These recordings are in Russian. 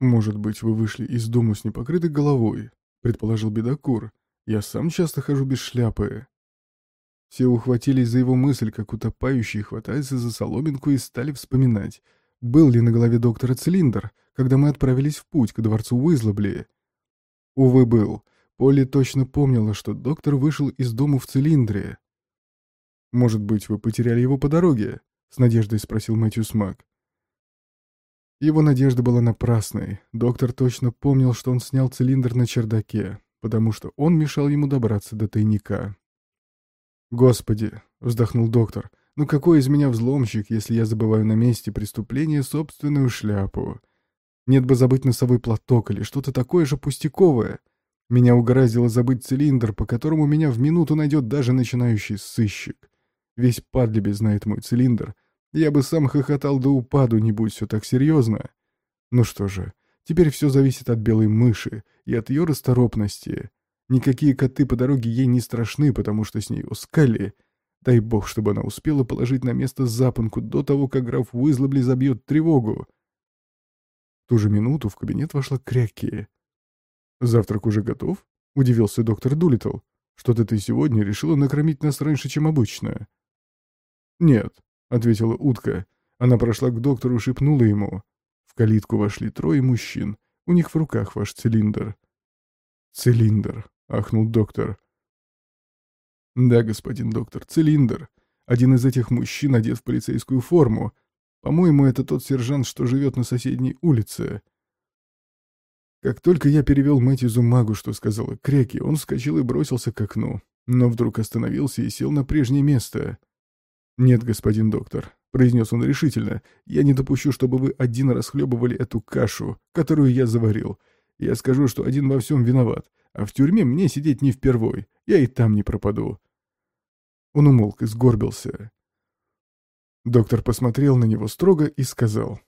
«Может быть, вы вышли из дома с непокрытой головой», — предположил бедокур. «Я сам часто хожу без шляпы». Все ухватились за его мысль, как утопающий хватается за соломинку и стали вспоминать, был ли на голове доктора цилиндр, когда мы отправились в путь к дворцу Уизлобли. Увы, был. Полли точно помнила, что доктор вышел из дома в цилиндре. «Может быть, вы потеряли его по дороге?» — с надеждой спросил Мэтью Смак. Его надежда была напрасной. Доктор точно помнил, что он снял цилиндр на чердаке, потому что он мешал ему добраться до тайника. «Господи!» — вздохнул доктор. «Ну какой из меня взломщик, если я забываю на месте преступления собственную шляпу? Нет бы забыть носовой платок или что-то такое же пустяковое. Меня угораздило забыть цилиндр, по которому меня в минуту найдет даже начинающий сыщик. Весь Падлиби знает мой цилиндр, я бы сам хохотал до упаду, не будь все так серьезно. Ну что же, теперь все зависит от белой мыши и от ее расторопности. Никакие коты по дороге ей не страшны, потому что с ней скали. Дай бог, чтобы она успела положить на место запонку до того, как граф Уизлобли забьет тревогу. В ту же минуту в кабинет вошла Кряки. «Завтрак уже готов?» — удивился доктор Дулитл. «Что-то ты сегодня решила накормить нас раньше, чем обычно». «Нет», — ответила утка. Она прошла к доктору и шепнула ему. В калитку вошли трое мужчин. У них в руках ваш цилиндр. «Цилиндр», — ахнул доктор. «Да, господин доктор, цилиндр. Один из этих мужчин одет в полицейскую форму. По-моему, это тот сержант, что живет на соседней улице». Как только я перевел Мэтьюзу магу, что сказала Креки, он вскочил и бросился к окну, но вдруг остановился и сел на прежнее место. «Нет, господин доктор», — произнес он решительно, — «я не допущу, чтобы вы один расхлебывали эту кашу, которую я заварил. Я скажу, что один во всем виноват, а в тюрьме мне сидеть не впервой, я и там не пропаду». Он умолк и сгорбился. Доктор посмотрел на него строго и сказал,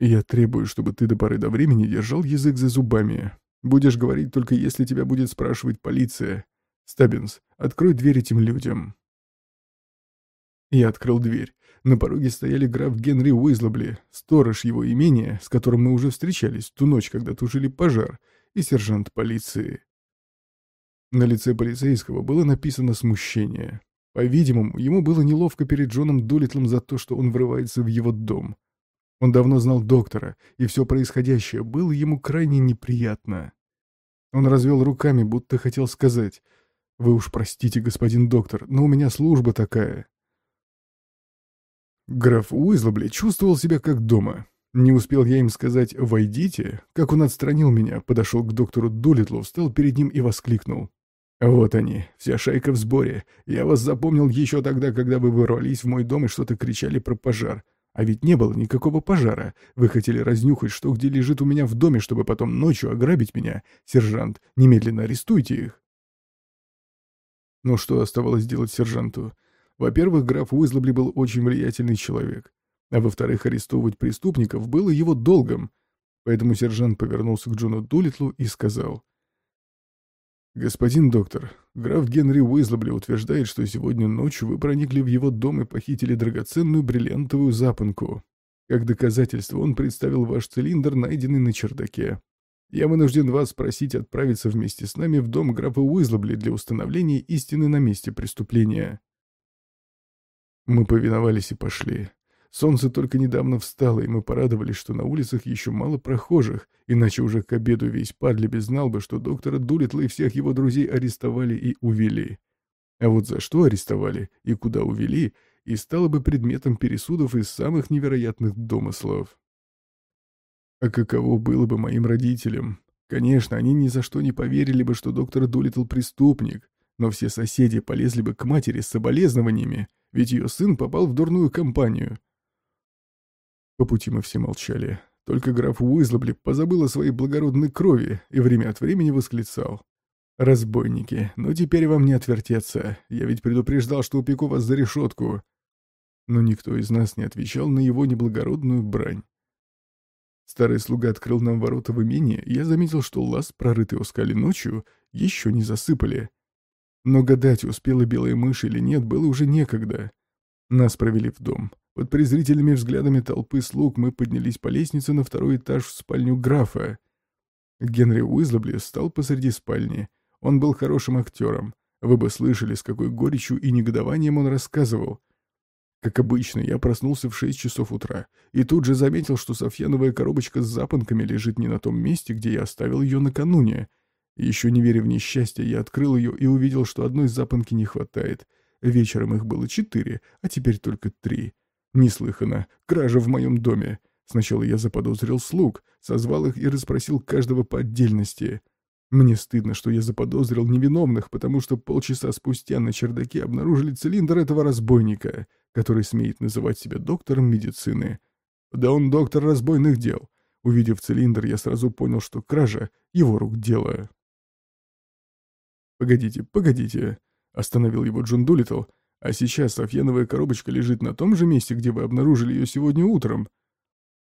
«Я требую, чтобы ты до поры до времени держал язык за зубами. Будешь говорить только если тебя будет спрашивать полиция. Стаббинс, открой дверь этим людям». Я открыл дверь. На пороге стояли граф Генри Уизлобли, сторож его имения, с которым мы уже встречались ту ночь, когда тушили пожар, и сержант полиции. На лице полицейского было написано смущение. По-видимому, ему было неловко перед Джоном Дулитлом за то, что он врывается в его дом. Он давно знал доктора, и все происходящее было ему крайне неприятно. Он развел руками, будто хотел сказать, «Вы уж простите, господин доктор, но у меня служба такая». Граф Уизлобли чувствовал себя как дома. Не успел я им сказать «войдите», как он отстранил меня, подошел к доктору Дулитлу, встал перед ним и воскликнул. «Вот они, вся шайка в сборе. Я вас запомнил еще тогда, когда вы ворвались в мой дом и что-то кричали про пожар. А ведь не было никакого пожара. Вы хотели разнюхать, что где лежит у меня в доме, чтобы потом ночью ограбить меня. Сержант, немедленно арестуйте их». Ну что оставалось делать сержанту? Во-первых, граф Уизлобли был очень влиятельный человек, а во-вторых, арестовывать преступников было его долгом. Поэтому сержант повернулся к Джону Дулитлу и сказал. «Господин доктор, граф Генри Уизлобли утверждает, что сегодня ночью вы проникли в его дом и похитили драгоценную бриллиантовую запонку. Как доказательство он представил ваш цилиндр, найденный на чердаке. Я вынужден вас просить отправиться вместе с нами в дом графа Уизлобли для установления истины на месте преступления». Мы повиновались и пошли. Солнце только недавно встало, и мы порадовались, что на улицах еще мало прохожих, иначе уже к обеду весь Падлиби знал бы, что доктора Дулитла и всех его друзей арестовали и увели. А вот за что арестовали и куда увели, и стало бы предметом пересудов из самых невероятных домыслов. А каково было бы моим родителям? Конечно, они ни за что не поверили бы, что доктор Дулитл преступник, но все соседи полезли бы к матери с соболезнованиями, ведь ее сын попал в дурную компанию. По пути мы все молчали. Только граф Уизлобли позабыл о своей благородной крови и время от времени восклицал. «Разбойники, но теперь вам не отвертеться. Я ведь предупреждал, что упеку вас за решетку». Но никто из нас не отвечал на его неблагородную брань. Старый слуга открыл нам ворота в имение, и я заметил, что лаз, прорытый у скали ночью, еще не засыпали. Но гадать, успела белая мышь или нет, было уже некогда. Нас провели в дом. Под презрительными взглядами толпы слуг мы поднялись по лестнице на второй этаж в спальню графа. Генри Уизлобли стал посреди спальни. Он был хорошим актером. Вы бы слышали, с какой горечью и негодованием он рассказывал. Как обычно, я проснулся в 6 часов утра и тут же заметил, что софьяновая коробочка с запонками лежит не на том месте, где я оставил ее накануне. Еще не веря в несчастье, я открыл ее и увидел, что одной запонки не хватает. Вечером их было четыре, а теперь только три. Неслыханно. Кража в моем доме. Сначала я заподозрил слуг, созвал их и расспросил каждого по отдельности. Мне стыдно, что я заподозрил невиновных, потому что полчаса спустя на чердаке обнаружили цилиндр этого разбойника, который смеет называть себя доктором медицины. Да он доктор разбойных дел. Увидев цилиндр, я сразу понял, что кража — его рук дело. «Погодите, погодите», — остановил его Джон Дулиттл. «А сейчас софьяновая коробочка лежит на том же месте, где вы обнаружили ее сегодня утром».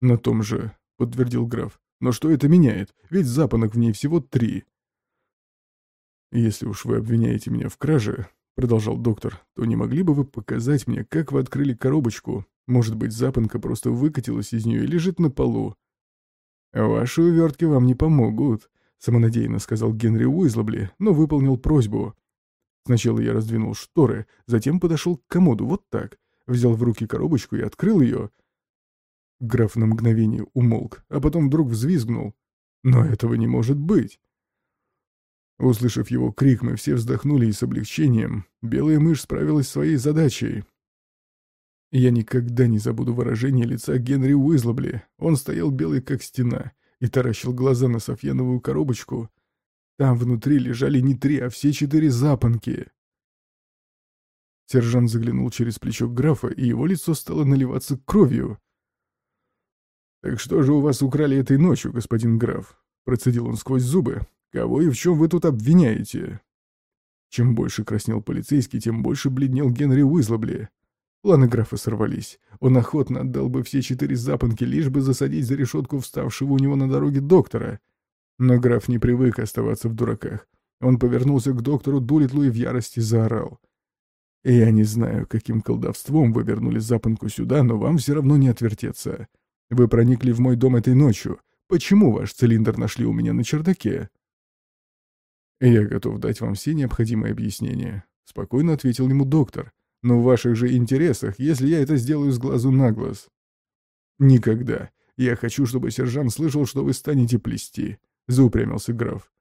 «На том же», — подтвердил граф. «Но что это меняет? Ведь запонок в ней всего три». «Если уж вы обвиняете меня в краже», — продолжал доктор, «то не могли бы вы показать мне, как вы открыли коробочку? Может быть, запонка просто выкатилась из нее и лежит на полу?» «Ваши увертки вам не помогут», — самонадеянно сказал Генри Уизлобли, но выполнил просьбу. Сначала я раздвинул шторы, затем подошел к комоду вот так, взял в руки коробочку и открыл ее. Граф на мгновение умолк, а потом вдруг взвизгнул. «Но этого не может быть!» Услышав его крик, мы все вздохнули и с облегчением. Белая мышь справилась с своей задачей. Я никогда не забуду выражение лица Генри Уизлобли. Он стоял белый как стена и таращил глаза на Софьяновую коробочку. Там внутри лежали не три, а все четыре запонки. Сержант заглянул через плечо графа, и его лицо стало наливаться кровью. «Так что же у вас украли этой ночью, господин граф?» Процедил он сквозь зубы. «Кого и в чем вы тут обвиняете?» Чем больше краснел полицейский, тем больше бледнел Генри Уизлобли. Планы графа сорвались. Он охотно отдал бы все четыре запонки, лишь бы засадить за решетку вставшего у него на дороге доктора. Но граф не привык оставаться в дураках. Он повернулся к доктору Дулитлу и в ярости заорал. «Я не знаю, каким колдовством вы вернули запонку сюда, но вам все равно не отвертеться. Вы проникли в мой дом этой ночью. Почему ваш цилиндр нашли у меня на чердаке?» «Я готов дать вам все необходимые объяснения», — спокойно ответил ему доктор. Но в ваших же интересах, если я это сделаю с глазу на глаз. Никогда. Я хочу, чтобы сержант слышал, что вы станете плести. Заупрямился граф.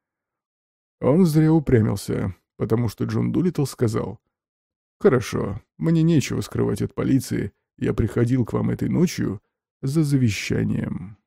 Он зря упрямился, потому что Джон Дулиттл сказал. «Хорошо, мне нечего скрывать от полиции. Я приходил к вам этой ночью за завещанием».